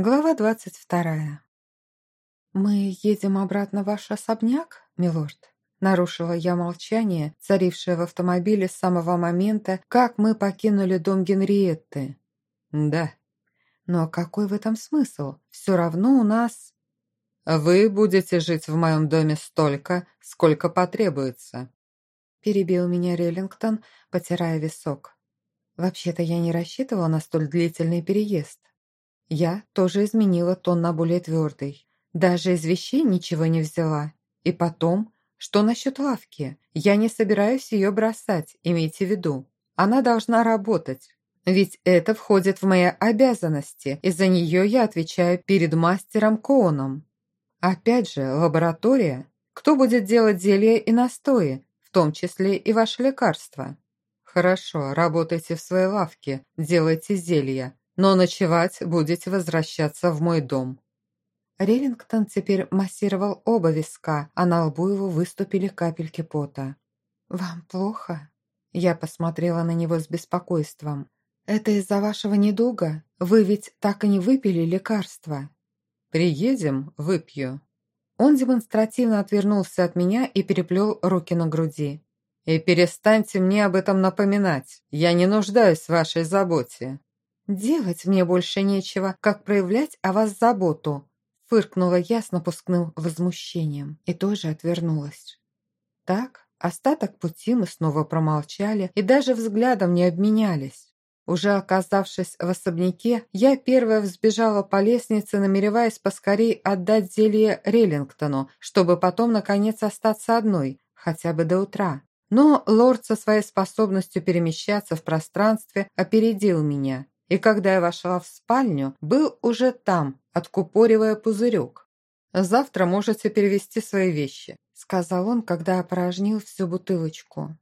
Глава двадцать вторая. «Мы едем обратно в ваш особняк, милорд?» Нарушила я молчание, царившее в автомобиле с самого момента, как мы покинули дом Генриетты. «Да». «Но какой в этом смысл? Все равно у нас...» «Вы будете жить в моем доме столько, сколько потребуется», перебил меня Реллингтон, потирая висок. «Вообще-то я не рассчитывала на столь длительный переезд. Я тоже изменила тон на более твердый. Даже из вещей ничего не взяла. И потом, что насчет лавки? Я не собираюсь ее бросать, имейте в виду. Она должна работать. Ведь это входит в мои обязанности, и за нее я отвечаю перед мастером Коуном. Опять же, лаборатория. Кто будет делать зелья и настои, в том числе и ваши лекарства? Хорошо, работайте в своей лавке, делайте зелья, но ночевать будете возвращаться в мой дом». Реллингтон теперь массировал оба виска, а на лбу его выступили капельки пота. «Вам плохо?» Я посмотрела на него с беспокойством. «Это из-за вашего недуга? Вы ведь так и не выпили лекарства?» «Приедем, выпью». Он демонстративно отвернулся от меня и переплел руки на груди. «И перестаньте мне об этом напоминать. Я не нуждаюсь в вашей заботе. «Делать мне больше нечего, как проявлять о вас заботу», фыркнула я с напускным возмущением и тоже отвернулась. Так, остаток пути мы снова промолчали и даже взглядом не обменялись. Уже оказавшись в особняке, я первая взбежала по лестнице, намереваясь поскорей отдать зелье Реллингтону, чтобы потом, наконец, остаться одной, хотя бы до утра. Но лорд со своей способностью перемещаться в пространстве опередил меня и когда я вошла в спальню, был уже там, откупоривая пузырек. «Завтра можете перевести свои вещи», — сказал он, когда опорожнил всю бутылочку.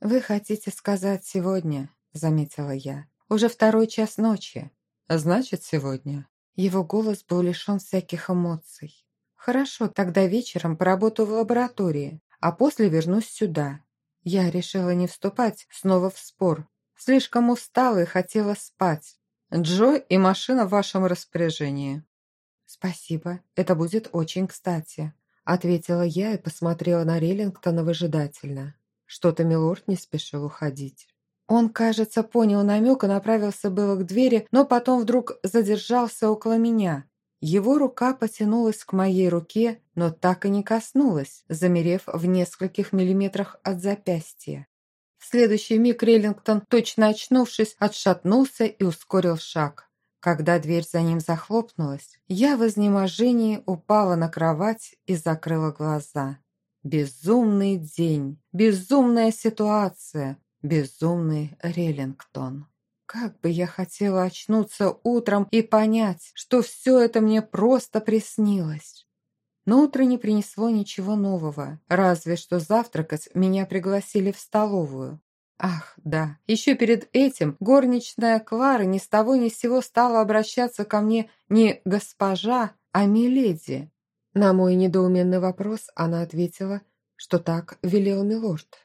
«Вы хотите сказать сегодня?» — заметила я. «Уже второй час ночи». «Значит, сегодня». Его голос был лишен всяких эмоций. «Хорошо, тогда вечером поработаю в лаборатории, а после вернусь сюда». Я решила не вступать снова в спор, Слишком устала и хотела спать. Джо и машина в вашем распоряжении». «Спасибо, это будет очень кстати», — ответила я и посмотрела на Реллингтона выжидательно. Что-то Милорд не спешил уходить. Он, кажется, понял намек и направился было к двери, но потом вдруг задержался около меня. Его рука потянулась к моей руке, но так и не коснулась, замерев в нескольких миллиметрах от запястья. В следующий миг Реллингтон, точно очнувшись, отшатнулся и ускорил шаг. Когда дверь за ним захлопнулась, я в изнеможении упала на кровать и закрыла глаза. Безумный день, безумная ситуация, безумный Реллингтон. Как бы я хотела очнуться утром и понять, что все это мне просто приснилось. Но утро не принесло ничего нового, разве что завтракать меня пригласили в столовую. Ах, да, еще перед этим горничная Клара ни с того ни с сего стала обращаться ко мне не госпожа, а миледи. На мой недоуменный вопрос она ответила, что так велел милорд.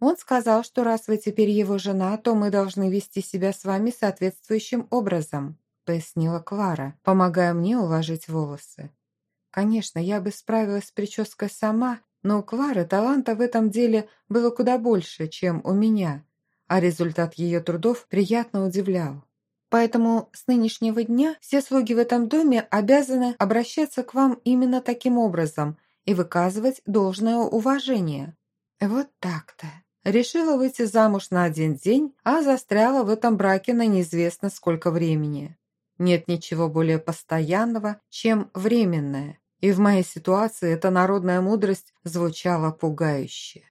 Он сказал, что раз вы теперь его жена, то мы должны вести себя с вами соответствующим образом, пояснила Клара, помогая мне уложить волосы. Конечно, я бы справилась с прической сама, но у Клары таланта в этом деле было куда больше, чем у меня, а результат ее трудов приятно удивлял. Поэтому с нынешнего дня все слуги в этом доме обязаны обращаться к вам именно таким образом и выказывать должное уважение. Вот так-то. Решила выйти замуж на один день, а застряла в этом браке на неизвестно сколько времени. Нет ничего более постоянного, чем временное. И в моей ситуации эта народная мудрость звучала пугающе.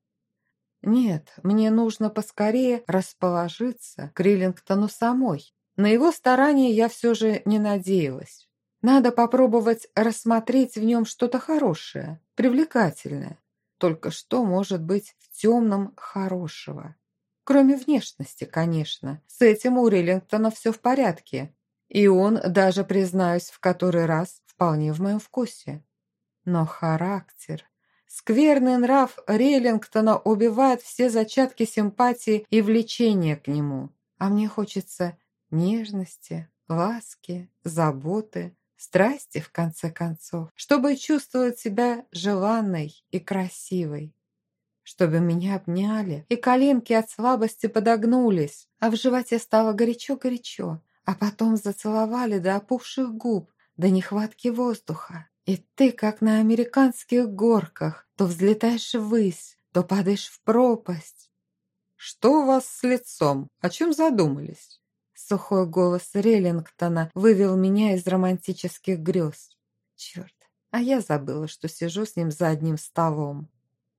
Нет, мне нужно поскорее расположиться к Риллингтону самой. На его старания я все же не надеялась. Надо попробовать рассмотреть в нем что-то хорошее, привлекательное. Только что может быть в темном хорошего? Кроме внешности, конечно. С этим у Риллингтона все в порядке. И он, даже признаюсь в который раз, вполне в моем вкусе. Но характер... Скверный нрав Рейлингтона убивает все зачатки симпатии и влечения к нему. А мне хочется нежности, Ласки, заботы, страсти, в конце концов, чтобы чувствовать себя желанной и красивой. Чтобы меня обняли, и коленки от слабости подогнулись, а в животе стало горячо-горячо, а потом зацеловали до опухших губ, до нехватки воздуха. И ты, как на американских горках, то взлетаешь ввысь, то падаешь в пропасть. «Что у вас с лицом? О чем задумались?» Сухой голос Реллингтона вывел меня из романтических грез. Черт, а я забыла, что сижу с ним за одним столом.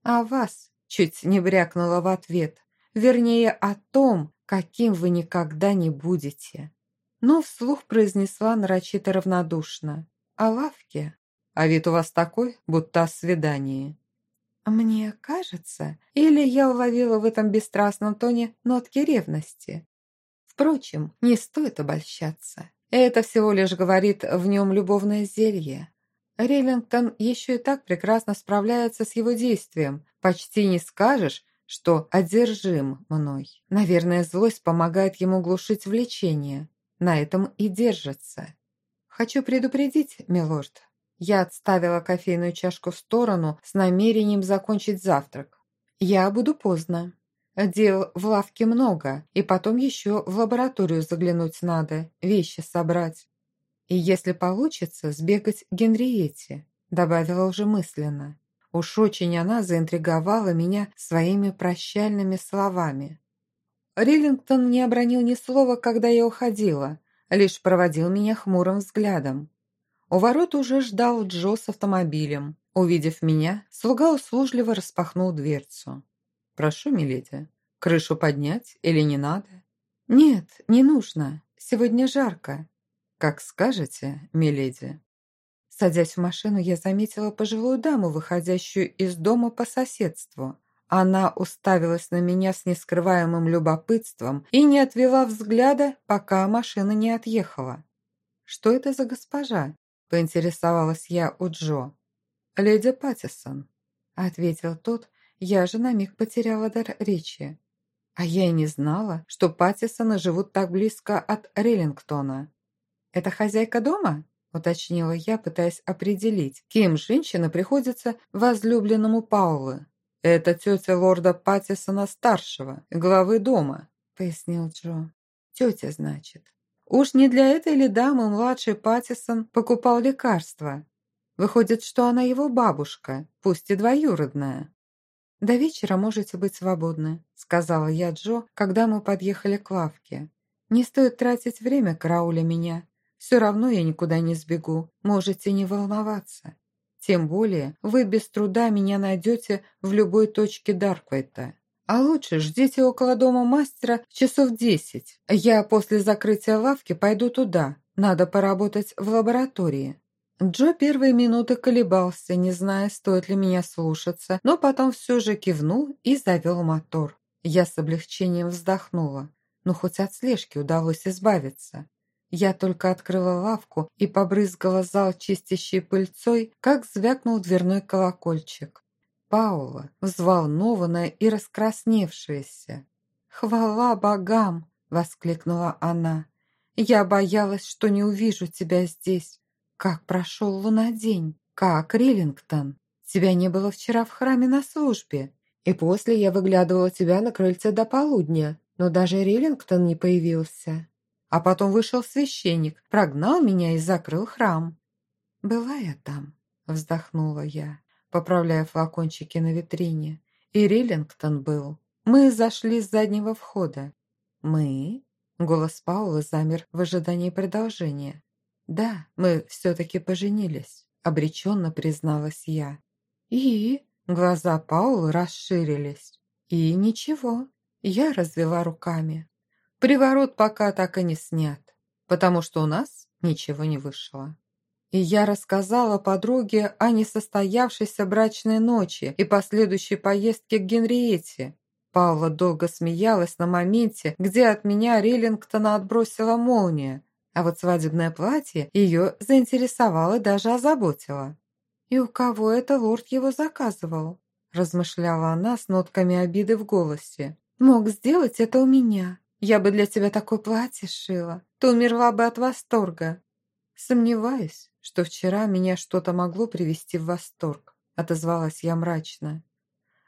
А вас чуть не брякнула в ответ. Вернее, о том, каким вы никогда не будете. Но вслух произнесла нарочито равнодушно. О лавке? А вид у вас такой, будто о свидании. Мне кажется, или я уловила в этом бесстрастном тоне нотки ревности. Впрочем, не стоит обольщаться. Это всего лишь говорит в нем любовное зелье. Рейлингтон еще и так прекрасно справляется с его действием. Почти не скажешь, что одержим мной. Наверное, злость помогает ему глушить влечение. На этом и держится. Хочу предупредить, милорд, я отставила кофейную чашку в сторону с намерением закончить завтрак. Я буду поздно. Дел в лавке много, и потом еще в лабораторию заглянуть надо, вещи собрать. И если получится, сбегать к Генриете, добавила уже мысленно. Уж очень она заинтриговала меня своими прощальными словами. Риллингтон не обронил ни слова, когда я уходила, лишь проводил меня хмурым взглядом. У ворот уже ждал Джо с автомобилем. Увидев меня, слуга услужливо распахнул дверцу. «Прошу, миледи, крышу поднять или не надо?» «Нет, не нужно. Сегодня жарко». «Как скажете, миледи». Садясь в машину, я заметила пожилую даму, выходящую из дома по соседству. Она уставилась на меня с нескрываемым любопытством и не отвела взгляда, пока машина не отъехала. «Что это за госпожа?» поинтересовалась я у Джо. «Леди Паттисон», — ответил тот, я же на миг потеряла дар речи. А я и не знала, что Паттисоны живут так близко от Риллингтона. «Это хозяйка дома?» — уточнила я, пытаясь определить, кем женщина приходится возлюбленному Паулы. «Это тетя лорда Паттисона-старшего, главы дома», — пояснил Джо. «Тетя, значит. Уж не для этой ли дамы младший Паттисон покупал лекарства? Выходит, что она его бабушка, пусть и двоюродная. «До вечера можете быть свободны», — сказала я Джо, когда мы подъехали к лавке. «Не стоит тратить время, карауля меня. Все равно я никуда не сбегу, можете не волноваться. Тем более вы без труда меня найдете в любой точке Дарквейта». А лучше ждите около дома мастера часов десять. Я после закрытия лавки пойду туда. Надо поработать в лаборатории». Джо первые минуты колебался, не зная, стоит ли меня слушаться, но потом все же кивнул и завел мотор. Я с облегчением вздохнула. Ну, хоть от слежки удалось избавиться. Я только открыла лавку и побрызгала зал чистящей пыльцой, как звякнул дверной колокольчик. Паула, взволнованная и раскрасневшаяся. «Хвала богам!» — воскликнула она. «Я боялась, что не увижу тебя здесь. Как прошел лунодень? Как, Риллингтон? Тебя не было вчера в храме на службе. И после я выглядывала тебя на крыльце до полудня, но даже Риллингтон не появился. А потом вышел священник, прогнал меня и закрыл храм». «Была я там», — вздохнула я поправляя флакончики на витрине. И Риллингтон был. Мы зашли с заднего входа. «Мы?» Голос Паула замер в ожидании продолжения. «Да, мы все-таки поженились», — обреченно призналась я. «И?» Глаза Паула расширились. «И ничего». Я развела руками. Приворот пока так и не снят, потому что у нас ничего не вышло. И я рассказала подруге о несостоявшейся брачной ночи и последующей поездке к Генриете. Павла долго смеялась на моменте, где от меня Риллингтона отбросила молния, а вот свадебное платье ее заинтересовало и даже озаботило. «И у кого это лорд его заказывал?» размышляла она с нотками обиды в голосе. «Мог сделать это у меня. Я бы для тебя такое платье шила. Ты умерла бы от восторга. Сомневаюсь, что вчера меня что-то могло привести в восторг, отозвалась я мрачно.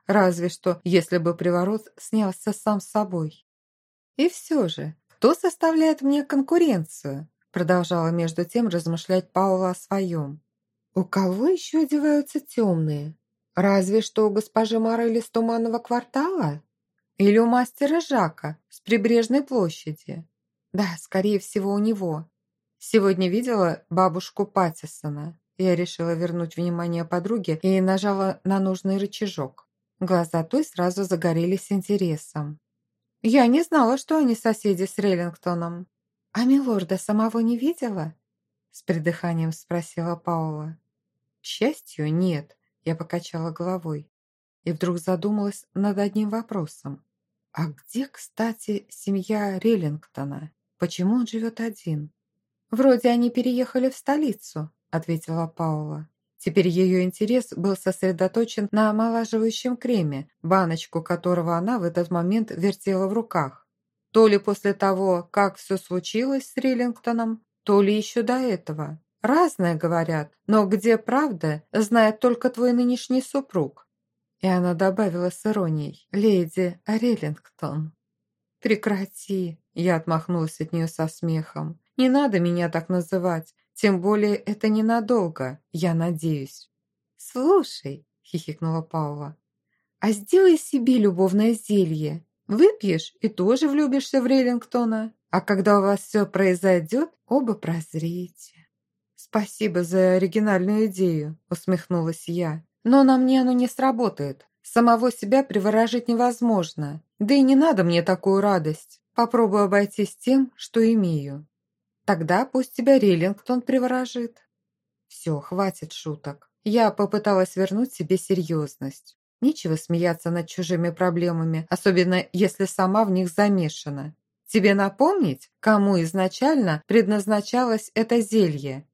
Разве что, если бы приворот снялся сам собой. И все же, кто составляет мне конкуренцию? Продолжала между тем размышлять Паула о своем. У кого еще одеваются темные? Разве что у госпожи Морели с Туманного квартала? Или у мастера Жака с Прибрежной площади? Да, скорее всего, у него. Сегодня видела бабушку Паттисона. Я решила вернуть внимание подруге и нажала на нужный рычажок. Глаза той сразу загорелись интересом. «Я не знала, что они соседи с Реллингтоном». «А милорда самого не видела?» С придыханием спросила Паула. «К счастью, нет», — я покачала головой. И вдруг задумалась над одним вопросом. «А где, кстати, семья Реллингтона? Почему он живет один?» «Вроде они переехали в столицу», — ответила Паула. Теперь ее интерес был сосредоточен на омолаживающем креме, баночку которого она в этот момент вертела в руках. То ли после того, как все случилось с Риллингтоном, то ли еще до этого. Разное говорят, но где правда, знает только твой нынешний супруг. И она добавила с иронией, леди Риллингтон. «Прекрати!» – я отмахнулась от нее со смехом. «Не надо меня так называть. Тем более это ненадолго, я надеюсь. «Слушай», — хихикнула Паула, «а сделай себе любовное зелье. Выпьешь и тоже влюбишься в Рейлингтона. А когда у вас все произойдет, оба прозреете». «Спасибо за оригинальную идею», — усмехнулась я. «Но на мне оно не сработает. Самого себя приворожить невозможно. Да и не надо мне такую радость. Попробую обойтись тем, что имею». Тогда пусть тебя Риллингтон приворожит. Все, хватит шуток. Я попыталась вернуть себе серьезность. Нечего смеяться над чужими проблемами, особенно если сама в них замешана. Тебе напомнить, кому изначально предназначалось это зелье?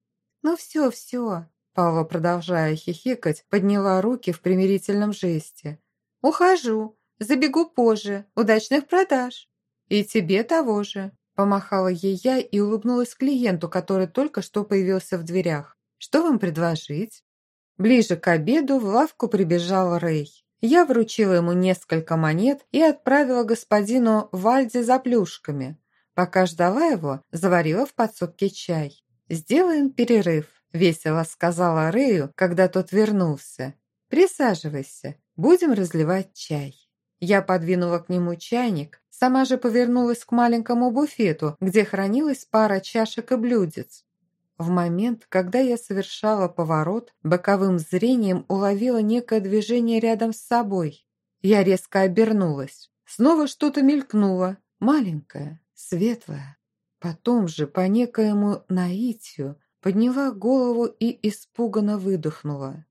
Ну все, все. Павла, продолжая хихикать, подняла руки в примирительном жесте. «Ухожу. Забегу позже. Удачных продаж. И тебе того же. Помахала ей я и улыбнулась клиенту, который только что появился в дверях. «Что вам предложить?» Ближе к обеду в лавку прибежал Рэй. Я вручила ему несколько монет и отправила господину Вальде за плюшками. Пока ждала его, заварила в подсобке чай. «Сделаем перерыв», – весело сказала Рэю, когда тот вернулся. «Присаживайся, будем разливать чай». Я подвинула к нему чайник, Сама же повернулась к маленькому буфету, где хранилась пара чашек и блюдец. В момент, когда я совершала поворот, боковым зрением уловила некое движение рядом с собой. Я резко обернулась. Снова что-то мелькнуло, маленькое, светлое. Потом же, по некоему наитию, подняла голову и испуганно выдохнула.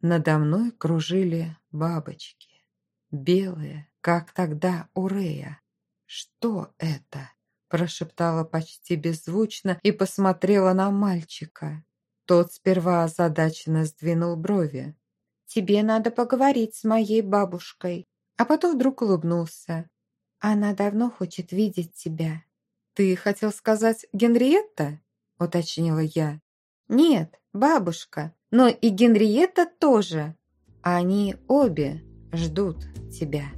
Надо мной кружили бабочки, белые, как тогда у Рея. «Что это?» – прошептала почти беззвучно и посмотрела на мальчика. Тот сперва озадаченно сдвинул брови. «Тебе надо поговорить с моей бабушкой». А потом вдруг улыбнулся. «Она давно хочет видеть тебя». «Ты хотел сказать Генриетта?» – уточнила я. «Нет, бабушка, но и Генриетта тоже. Они обе ждут тебя».